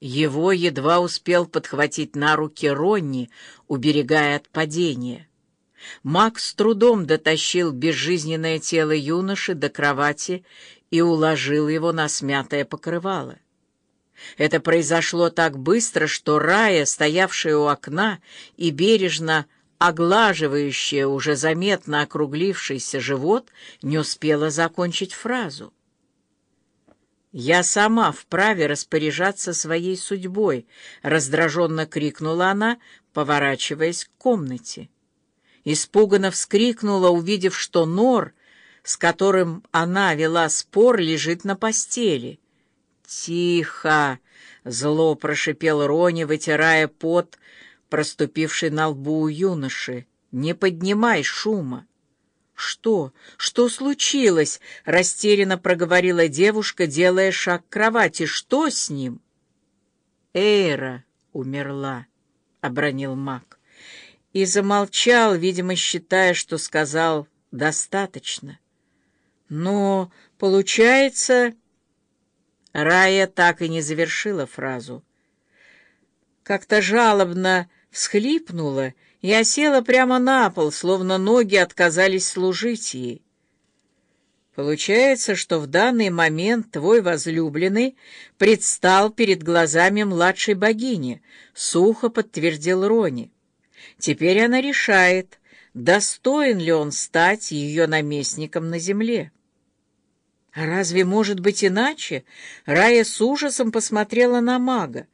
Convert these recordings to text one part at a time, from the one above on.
Его едва успел подхватить на руки Ронни, уберегая от падения. Макс с трудом дотащил безжизненное тело юноши до кровати и уложил его на смятое покрывало. Это произошло так быстро, что Рая, стоявшая у окна и бережно оглаживающая уже заметно округлившийся живот, не успела закончить фразу. «Я сама вправе распоряжаться своей судьбой», — раздраженно крикнула она, поворачиваясь к комнате. Испуганно вскрикнула, увидев, что Нор, с которым она вела спор, лежит на постели. «Тихо!» — зло прошипел Рони, вытирая пот, проступивший на лбу у юноши. «Не поднимай шума!» «Что? Что случилось?» — растерянно проговорила девушка, делая шаг к кровати. «Что с ним?» «Эйра умерла», — обронил маг. И замолчал, видимо, считая, что сказал «достаточно». «Но, получается...» Рая так и не завершила фразу. Как-то жалобно всхлипнула и осела прямо на пол, словно ноги отказались служить ей. Получается, что в данный момент твой возлюбленный предстал перед глазами младшей богини, сухо подтвердил Рони. Теперь она решает, достоин ли он стать ее наместником на земле. А разве может быть иначе? Рая с ужасом посмотрела на мага.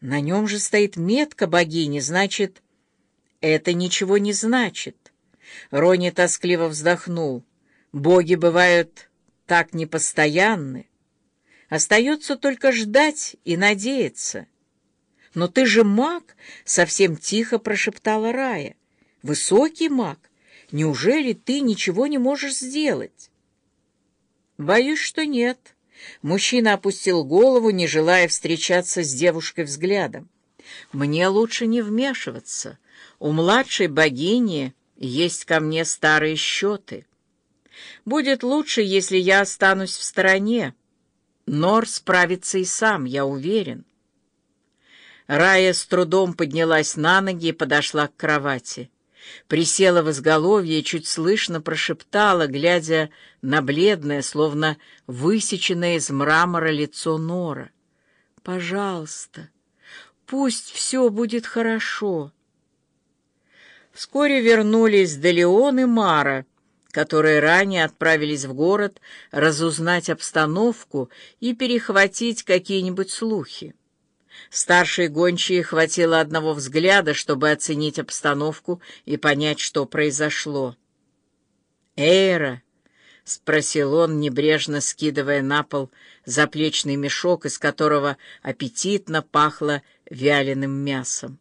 На нем же стоит метка богини, значит, это ничего не значит. Рони тоскливо вздохнул. Боги бывают так непостоянны. Остается только ждать и надеяться. «Но ты же маг!» — совсем тихо прошептала Рая. «Высокий маг. Неужели ты ничего не можешь сделать?» «Боюсь, что нет». Мужчина опустил голову, не желая встречаться с девушкой взглядом. «Мне лучше не вмешиваться. У младшей богини есть ко мне старые счеты. Будет лучше, если я останусь в стороне. Нор справится и сам, я уверен». Рая с трудом поднялась на ноги и подошла к кровати присела в изголовье и чуть слышно прошептала, глядя на бледное, словно высеченное из мрамора лицо Нора. «Пожалуйста, пусть все будет хорошо». Вскоре вернулись Делеон и Мара, которые ранее отправились в город разузнать обстановку и перехватить какие-нибудь слухи. Старшей гончей хватило одного взгляда, чтобы оценить обстановку и понять, что произошло. «Эйра!» — спросил он, небрежно скидывая на пол заплечный мешок, из которого аппетитно пахло вяленым мясом.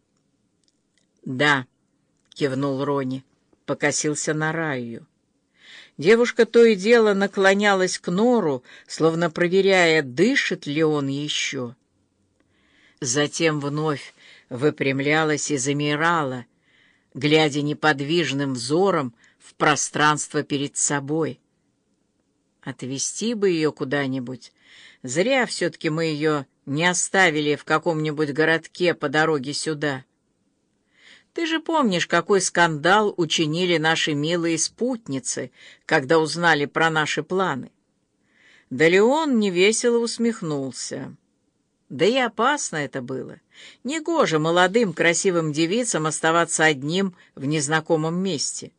«Да», — кивнул Рони, покосился на Раю. Девушка то и дело наклонялась к нору, словно проверяя, дышит ли он еще затем вновь выпрямлялась и замирала, глядя неподвижным взором в пространство перед собой. Отвезти бы ее куда-нибудь. Зря все-таки мы ее не оставили в каком-нибудь городке по дороге сюда. Ты же помнишь, какой скандал учинили наши милые спутницы, когда узнали про наши планы? Да Леон невесело усмехнулся. Да и опасно это было. Негоже молодым красивым девицам оставаться одним в незнакомом месте.